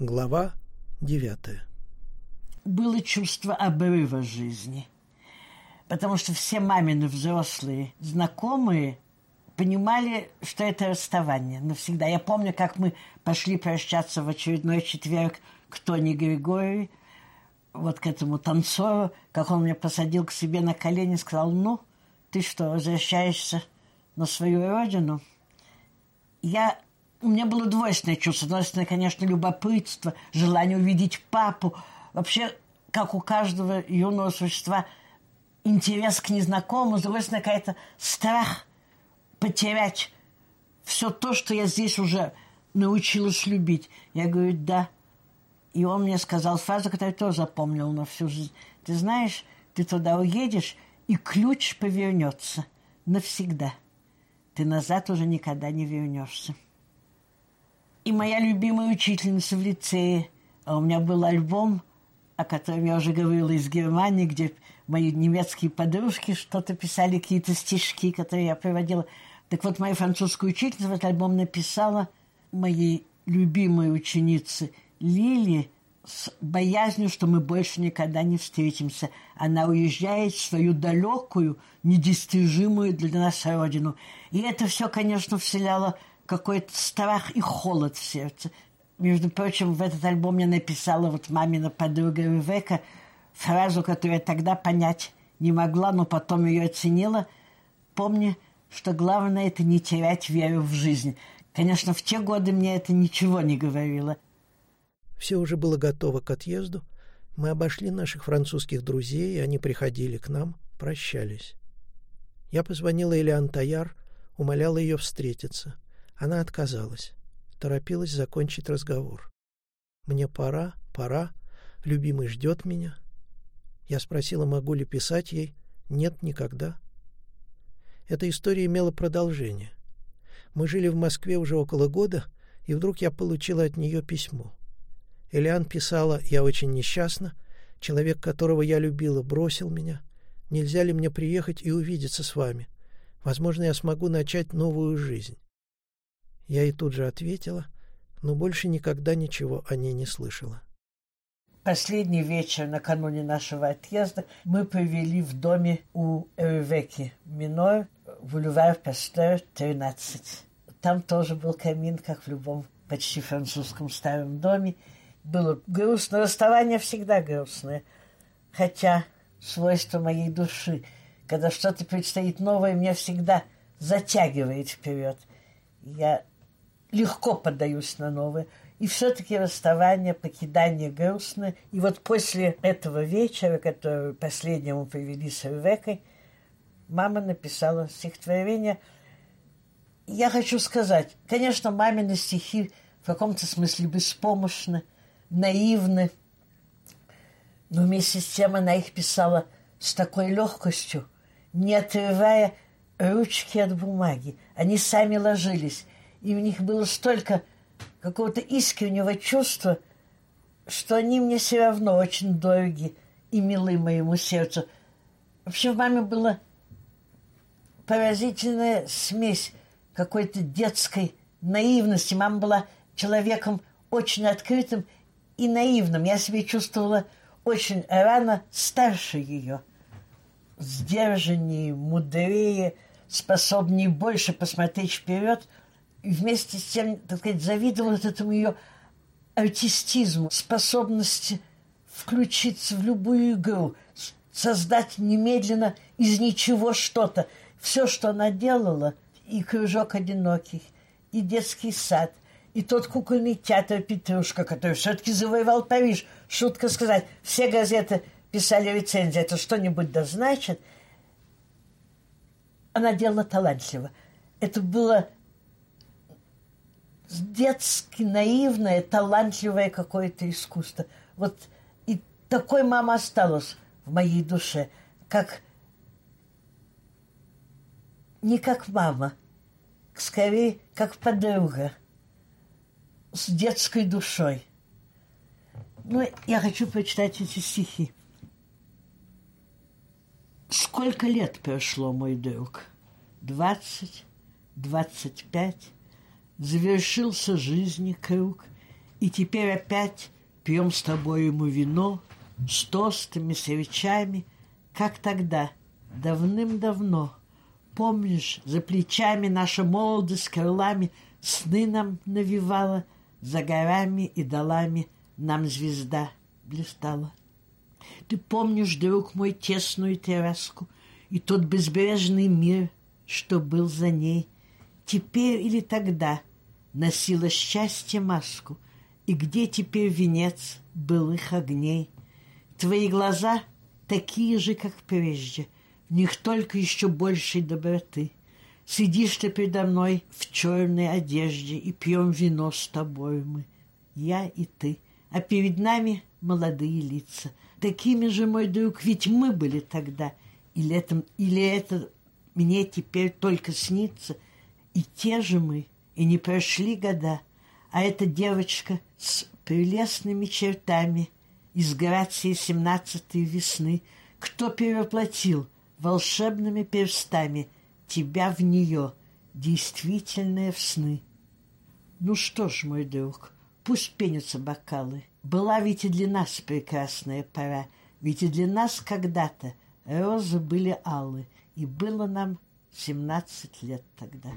Глава девятая. Было чувство обрыва жизни. Потому что все мамины взрослые знакомые понимали, что это расставание навсегда. Я помню, как мы пошли прощаться в очередной четверг к Тони Григорию, вот к этому танцору, как он меня посадил к себе на колени и сказал, ну, ты что, возвращаешься на свою родину? Я у меня было двойственное чувство. Стороны, конечно, любопытство, желание увидеть папу. Вообще, как у каждого юного существа, интерес к незнакомому. С другой стороны, какая-то страх потерять все то, что я здесь уже научилась любить. Я говорю, да. И он мне сказал фразу, которую я тоже запомнил на всю жизнь. Ты знаешь, ты туда уедешь, и ключ повернется навсегда. Ты назад уже никогда не вернешься. Моя любимая учительница в лицее. А у меня был альбом, о котором я уже говорила, из Германии, где мои немецкие подружки что-то писали, какие-то стишки, которые я приводила. Так вот, моя французская учительница этот альбом написала моей любимой ученице Лили с боязнью, что мы больше никогда не встретимся. Она уезжает в свою далекую, недостижимую для нас родину. И это все, конечно, вселяло какой-то страх и холод в сердце. Между прочим, в этот альбом я написала вот мамина подруга Ревека фразу, которую я тогда понять не могла, но потом ее оценила. Помни, что главное – это не терять веру в жизнь. Конечно, в те годы мне это ничего не говорило. Все уже было готово к отъезду. Мы обошли наших французских друзей, и они приходили к нам, прощались. Я позвонила Элиан Таяр, умоляла ее встретиться. Она отказалась, торопилась закончить разговор. «Мне пора, пора, любимый ждет меня». Я спросила, могу ли писать ей. «Нет, никогда». Эта история имела продолжение. Мы жили в Москве уже около года, и вдруг я получила от нее письмо. Элиан писала «Я очень несчастна. Человек, которого я любила, бросил меня. Нельзя ли мне приехать и увидеться с вами? Возможно, я смогу начать новую жизнь. Я ей тут же ответила, но больше никогда ничего о ней не слышала. Последний вечер накануне нашего отъезда мы провели в доме у Эрвеки Минор, бульвар Пастер, 13. Там тоже был камин, как в любом почти французском старом доме. Было грустно, расставание всегда грустное. Хотя свойство моей души, когда что-то предстоит новое, меня всегда затягивает вперед. Я легко поддаюсь на новое. И все-таки расставание, покидание грустно. И вот после этого вечера, который последнему провели с Ревекой, мама написала стихотворение. Я хочу сказать, конечно, мамины стихи в каком-то смысле беспомощны, наивны, но вместе с тем она их писала с такой легкостью, не отрывая ручки от бумаги. Они сами ложились и в них было столько какого-то искреннего чувства, что они мне все равно очень дороги и милы моему сердцу. В общем, в маме была поразительная смесь какой-то детской наивности. Мама была человеком очень открытым и наивным. Я себя чувствовала очень рано старше ее. Сдержаннее, мудрее, способнее больше посмотреть вперед – и вместе с тем, так сказать, завидовал этому ее артистизму, способности включиться в любую игру, создать немедленно из ничего что-то. Все, что она делала, и кружок одиноких, и детский сад, и тот кукольный театр Петрушка, который все-таки завоевал Париж. Шутка сказать, все газеты писали рецензии, это что-нибудь да значит. Она делала талантливо. Это было детски наивное, талантливое какое-то искусство. Вот и такой мама осталась в моей душе, как не как мама, скорее как подруга с детской душой. Ну, я хочу прочитать эти стихи. Сколько лет прошло, мой друг? Двадцать, двадцать пять, Завершился жизни круг, И теперь опять пьем с тобой ему вино, с тостами, с речами, как тогда, давным-давно. Помнишь, за плечами наша молодость крылами сны нам навевала, за горами и долами нам звезда блистала. Ты помнишь, друг мой, тесную терраску и тот безбрежный мир, что был за ней. Теперь или тогда носила счастье маску, и где теперь венец былых огней? Твои глаза такие же, как прежде, в них только еще большей доброты. Сидишь ты передо мной в черной одежде и пьем вино с тобой мы, я и ты, а перед нами молодые лица. Такими же, мой друг, ведь мы были тогда. Или это, или это мне теперь только снится? И те же мы, и не прошли года. А эта девочка с прелестными чертами из грации семнадцатой весны, кто переплатил волшебными перстами тебя в нее, действительные в сны. Ну что ж, мой друг, пусть пенятся бокалы. Была ведь и для нас прекрасная пора, ведь и для нас когда-то розы были алые, и было нам семнадцать лет тогда.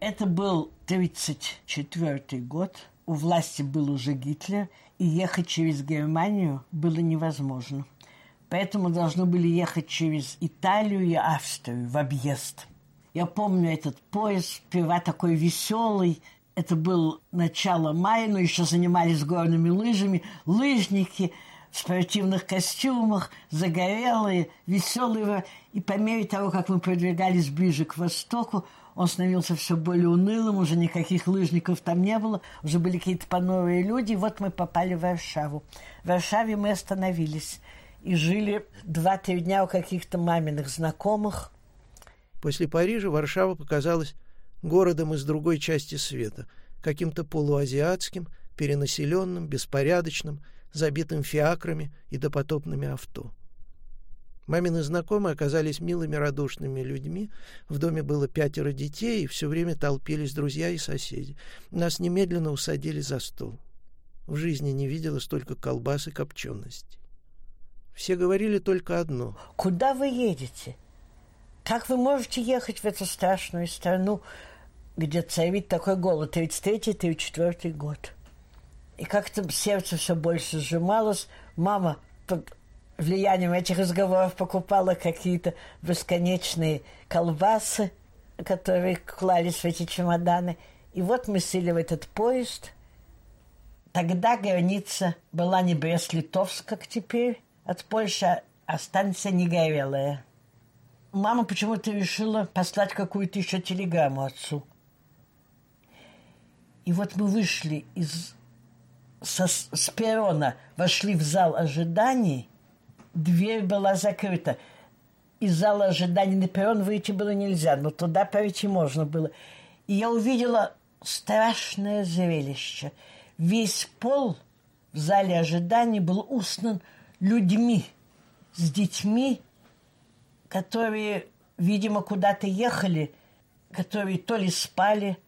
Это был 1934 год. У власти был уже Гитлер, и ехать через Германию было невозможно. Поэтому должны были ехать через Италию и Австрию в объезд. Я помню этот поезд, сперва такой веселый. Это был начало мая, но еще занимались горными лыжами. Лыжники в спортивных костюмах, загорелые, веселые. И по мере того, как мы продвигались ближе к востоку, он становился все более унылым, уже никаких лыжников там не было, уже были какие-то понурые люди. И вот мы попали в Варшаву. В Варшаве мы остановились и жили два-три дня у каких-то маминых знакомых. После Парижа Варшава показалась городом из другой части света, каким-то полуазиатским, перенаселенным, беспорядочным, забитым фиакрами и допотопными авто. Мамины знакомые оказались милыми, радушными людьми. В доме было пятеро детей, и все время толпились друзья и соседи. Нас немедленно усадили за стол. В жизни не видела столько колбас и копченостей. Все говорили только одно. «Куда вы едете? Как вы можете ехать в эту страшную страну, где царит такой голод? 33-34 год». И как-то сердце все больше сжималось. Мама под влиянием этих разговоров покупала какие-то бесконечные колбасы, которые клались в эти чемоданы. И вот мы сели в этот поезд. Тогда граница была не Брест-Литовск, как теперь. От Польши останется не горелая. Мама почему-то решила послать какую-то еще телеграмму отцу. И вот мы вышли из со, с перрона, вошли в зал ожиданий – дверь была закрыта. Из зала ожидания на перрон выйти было нельзя, но туда пойти можно было. И я увидела страшное зрелище. Весь пол в зале ожидания был устлан людьми, с детьми, которые, видимо, куда-то ехали, которые то ли спали,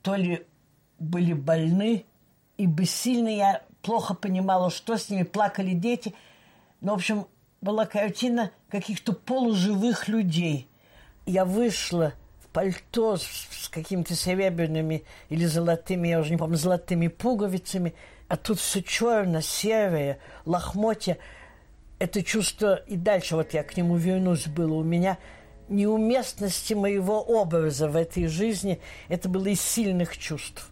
то ли были больны, и бессильно я плохо понимала, что с ними плакали дети – ну, в общем, была картина каких-то полуживых людей. Я вышла в пальто с, какими-то серебряными или золотыми, я уже не помню, золотыми пуговицами, а тут все черно, серое, лохмотья. Это чувство, и дальше вот я к нему вернусь, было у меня неуместности моего образа в этой жизни. Это было из сильных чувств.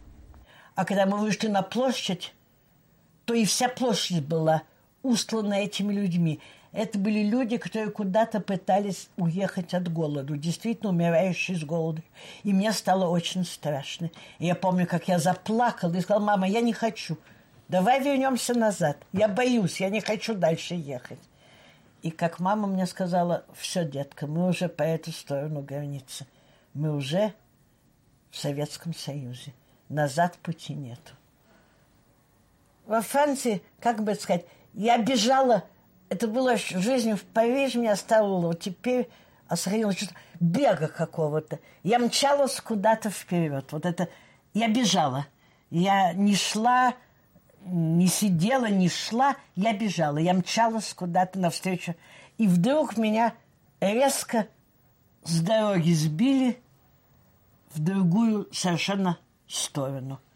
А когда мы вышли на площадь, то и вся площадь была – устлана этими людьми. Это были люди, которые куда-то пытались уехать от голода, действительно умирающие с голода. И мне стало очень страшно. И я помню, как я заплакала и сказала, мама, я не хочу. Давай вернемся назад. Я боюсь, я не хочу дальше ехать. И как мама мне сказала, все, детка, мы уже по эту сторону границы. Мы уже в Советском Союзе. Назад пути нету. Во Франции, как бы сказать, я бежала, это было жизнь в Париже, меня оставила. Теперь сохранилось чувство бега какого-то. Я мчалась куда-то вперед. Вот это... Я бежала. Я не шла, не сидела, не шла. Я бежала. Я мчалась куда-то навстречу. И вдруг меня резко с дороги сбили в другую совершенно сторону –